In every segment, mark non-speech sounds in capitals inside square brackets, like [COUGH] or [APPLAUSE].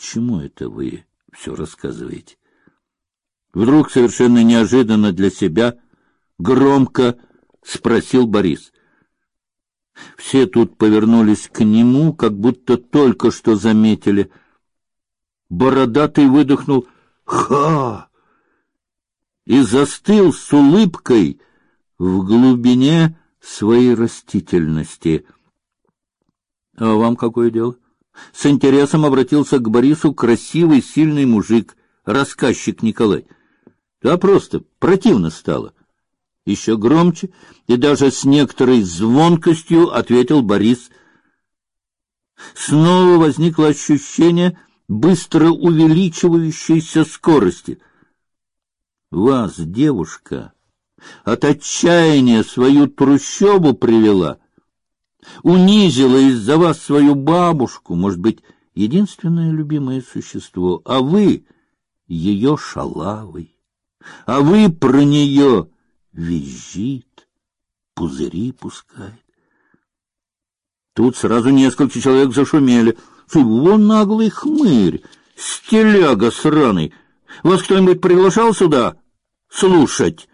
чему это вы все рассказываете? Вдруг совершенно неожиданно для себя громко спросил Борис. Все тут повернулись к нему, как будто только что заметили. Бородатый выдохнул «Ха!» и застыл с улыбкой в глубине своей растительности. — А вам какое дело? С интересом обратился к Борису красивый, сильный мужик, рассказчик Николай. Да просто противно стало. Еще громче и даже с некоторой звонкостью ответил Борис. Снова возникло ощущение быстро увеличивающейся скорости. Вас, девушка, от отчаяния свою трущобу привела, унизила из-за вас свою бабушку, может быть, единственное любимое существо, а вы ее шалавой, а вы про нее визжит, пузыри пускает. Тут сразу несколько человек зашумели. Вон наглый хмырь, стеляга сраный. Вас кто-нибудь приглашал сюда слушать?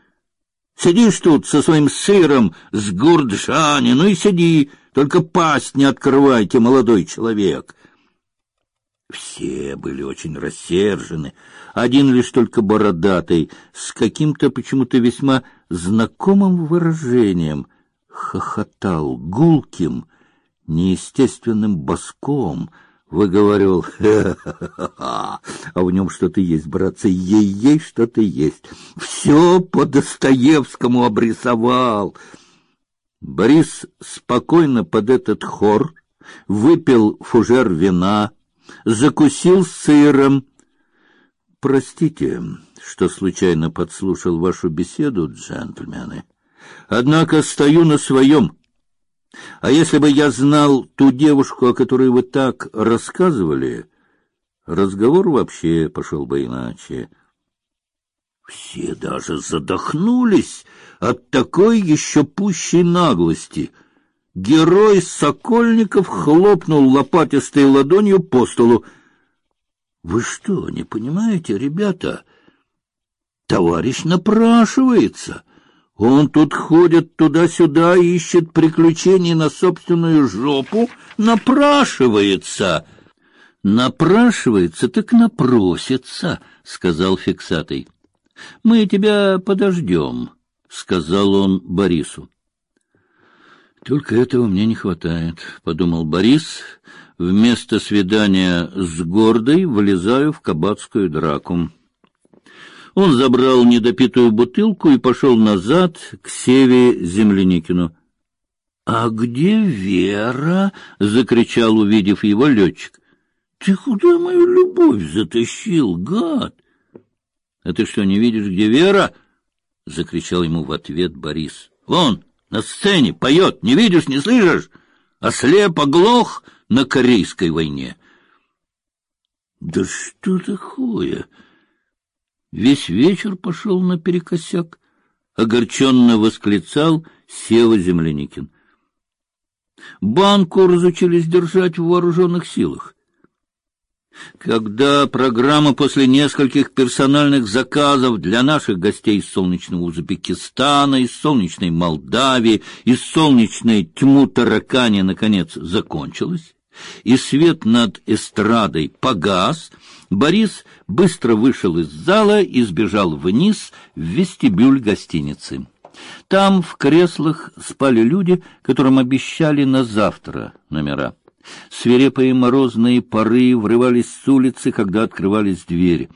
Сидишь тут со своим сыром с гурджани, ну и сиди, только пасть не открывайте, молодой человек. Все были очень рассержены, один лишь только бородатый, с каким-то почему-то весьма знакомым выражением, хохотал гулким, неестественным баском — выговаривал, а в нем что-то есть, братцы, ей-ей что-то есть. Все по Достоевскому обрисовал. Борис спокойно под этот хор выпил фужер вина, закусил сыром. Простите, что случайно подслушал вашу беседу, джентльмены. Однако стою на своем. А если бы я знал ту девушку, о которой вы так рассказывали, разговор вообще пошел бы иначе. Все даже задохнулись от такой еще пущей наглости. Герой Сокольников хлопнул лопатистой ладонью по столу. Вы что, не понимаете, ребята? Товарищ напрашивается. Он тут ходит туда-сюда, ищет приключений на собственную жопу, напрашивается. Напрашивается, так напросится, сказал фиксатый. Мы тебя подождем, сказал он Борису. Только этого мне не хватает, подумал Борис. Вместо свидания с гордой влезаю в кабацкую драку. Он забрал недопитую бутылку и пошел назад к Севе Земляникину. — А где Вера? — закричал, увидев его летчик. — Ты куда мою любовь затащил, гад? — А ты что, не видишь, где Вера? — закричал ему в ответ Борис. — Вон, на сцене, поет, не видишь, не слышишь? Ослеп, оглох на Корейской войне. — Да что такое? — Весь вечер пошел наперекосяк, огорченно восклицал Сева Земляникин. Банку разучились держать в вооруженных силах. Когда программа после нескольких персональных заказов для наших гостей из солнечного Узбекистана, из солнечной Молдавии, из солнечной Тьму-Таракани наконец закончилась, и свет над эстрадой погас, Борис быстро вышел из зала и сбежал вниз в вестибюль гостиницы. Там в креслах спали люди, которым обещали на завтра номера. Свирепые морозные пары врывались с улицы, когда открывались двери.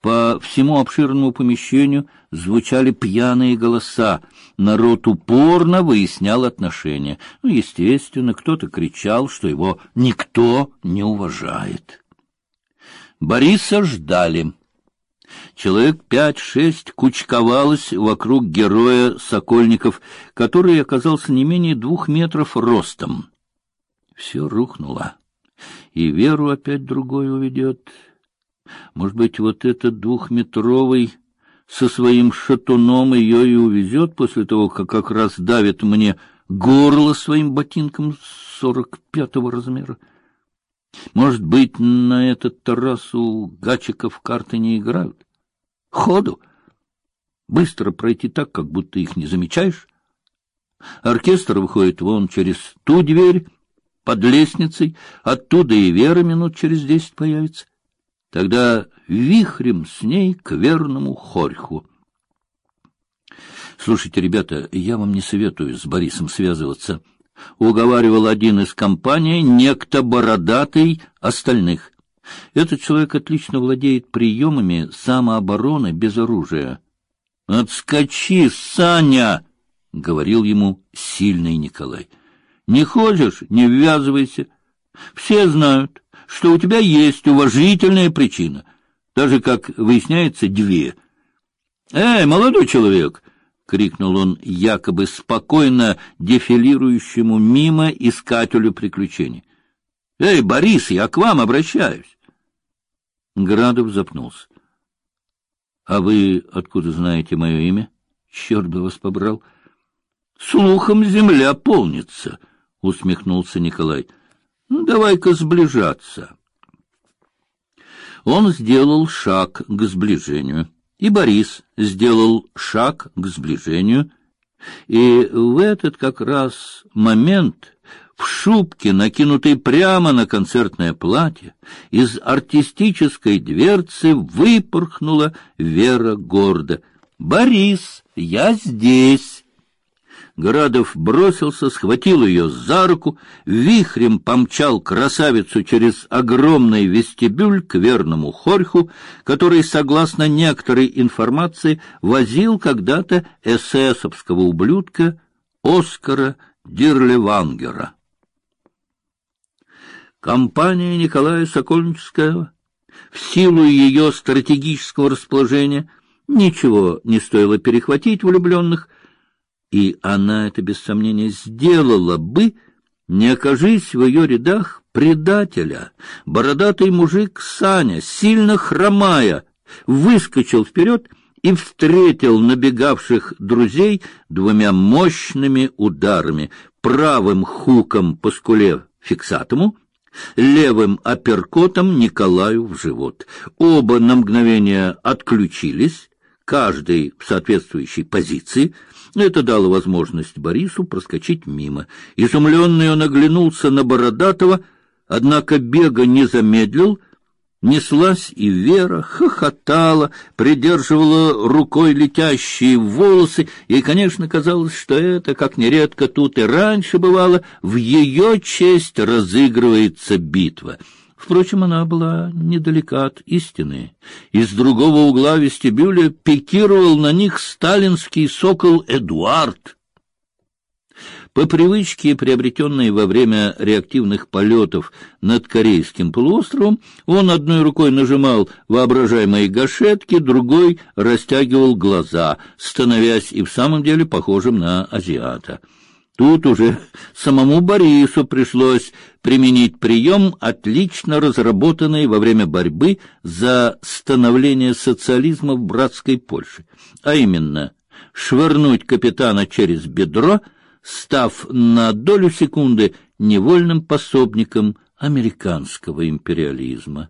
По всему обширному помещению звучали пьяные голоса. Народ упорно выяснял отношения. Ну, естественно, кто-то кричал, что его никто не уважает. Бориса ждали. Человек пять-шесть кучковалось вокруг героя Сокольников, который оказался не менее двух метров ростом. Все рухнуло, и Веру опять другой уведет. Может быть, вот этот двухметровый со своим шатуном ее и увезет после того, как как раз давит мне горло своим ботинком сорок пятого размера. Может быть, на этот террасу гачиков карты не играют? Ходу! Быстро пройти так, как будто их не замечаешь. Оркестр выходит вон через ту дверь, под лестницей, оттуда и Вера минут через десять появится. Тогда вихрем с ней к верному хорьху. Слушайте, ребята, я вам не советую с Борисом связываться. Уговаривал один из компаний, некто бородатый остальных. Этот человек отлично владеет приемами самообороны без оружия. Отскочи, Саня, говорил ему сильный Николай. Не хочешь, не ввязывайся. Все знают, что у тебя есть уважительная причина, даже как выясняется две. Эй, молодой человек, крикнул он якобы спокойно дефилирующему мимо искателю приключений. Эй, Борис, я к вам обращаюсь. Градов запнулся. А вы откуда знаете мое имя? Черт бы вас побрал. Слухом земля полнится, усмехнулся Николай. Ну, давай-ка сближаться. Он сделал шаг к сближению, и Борис сделал шаг к сближению, и в этот как раз момент в шубке, накинутой прямо на концертное платье, из артистической дверцы выпорхнула Вера гордо. «Борис, я здесь!» Градов бросился, схватил ее за руку, вихрем помчал красавицу через огромный вестибюль к верному Хорьху, который, согласно некоторой информации, возил когда-то эсэсовского ублюдка Оскара Дирлевангера. Компания Николая Сокольнического, в силу ее стратегического расположения, ничего не стоило перехватить влюбленных, и она это без сомнения сделала бы, не окажись в ее рядах предателя. Бородатый мужик Саня, сильно хромая, выскочил вперед и встретил набегавших друзей двумя мощными ударами, правым хуком по скуле фиксатому, левым апперкотом Николаю в живот. Оба на мгновение отключились, каждый в соответствующей позиции. Это дало возможность Борису проскочить мимо. Изумленный он оглянулся на Бородатого, однако бега не замедлил — Неслась и Вера, хохотала, придерживала рукой летящие волосы, и, конечно, казалось, что это, как нередко тут и раньше бывало, в ее честь разыгрывается битва. Впрочем, она была недалека от истины. Из другого угла вестибюля пикировал на них сталинский сокол Эдуард — по привычке, приобретенной во время реактивных полетов над Корейским полуостровом, он одной рукой нажимал воображаемые гашетки, другой растягивал глаза, становясь и в самом деле похожим на азиата. Тут уже самому Борису пришлось применить прием, отлично разработанный во время борьбы за становление социализма в братской Польше, а именно швырнуть капитана через бедро — став на долю секунды невольным пособником американского империализма.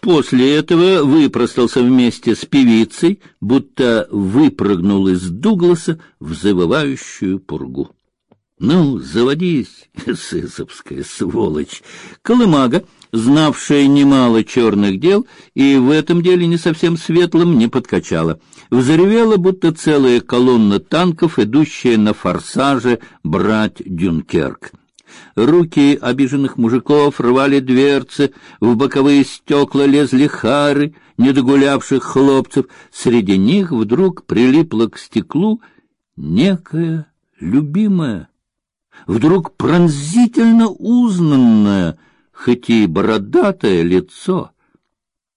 После этого выпростался вместе с певицей, будто выпрыгнул из Дугласа в завывающую пургу. Ну, заводись, [LAUGHS] эсэсовская сволочь. Колымага, знавшая немало черных дел и в этом деле не совсем светлым, не подкачала. Взревела, будто целая колонна танков, идущая на форсаже брать Дюнкерк. Руки обиженных мужиков рвали дверцы, в боковые стекла лезли хары недогулявших хлопцев. Среди них вдруг прилипла к стеклу некая любимая вдруг пронзительно узнанное, хоть и бородатое лицо —